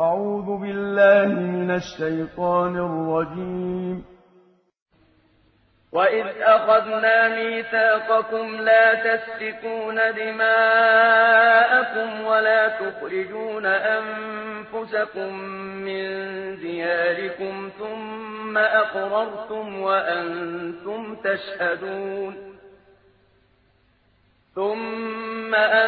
أعوذ بالله من الشيطان الرجيم. وإذ أخذنا ميثاقكم لا تسفكون دماءكم ولا تخرجون أنفسكم من دياركم ثم أقررتم وأنتم تشهدون ثم أنتم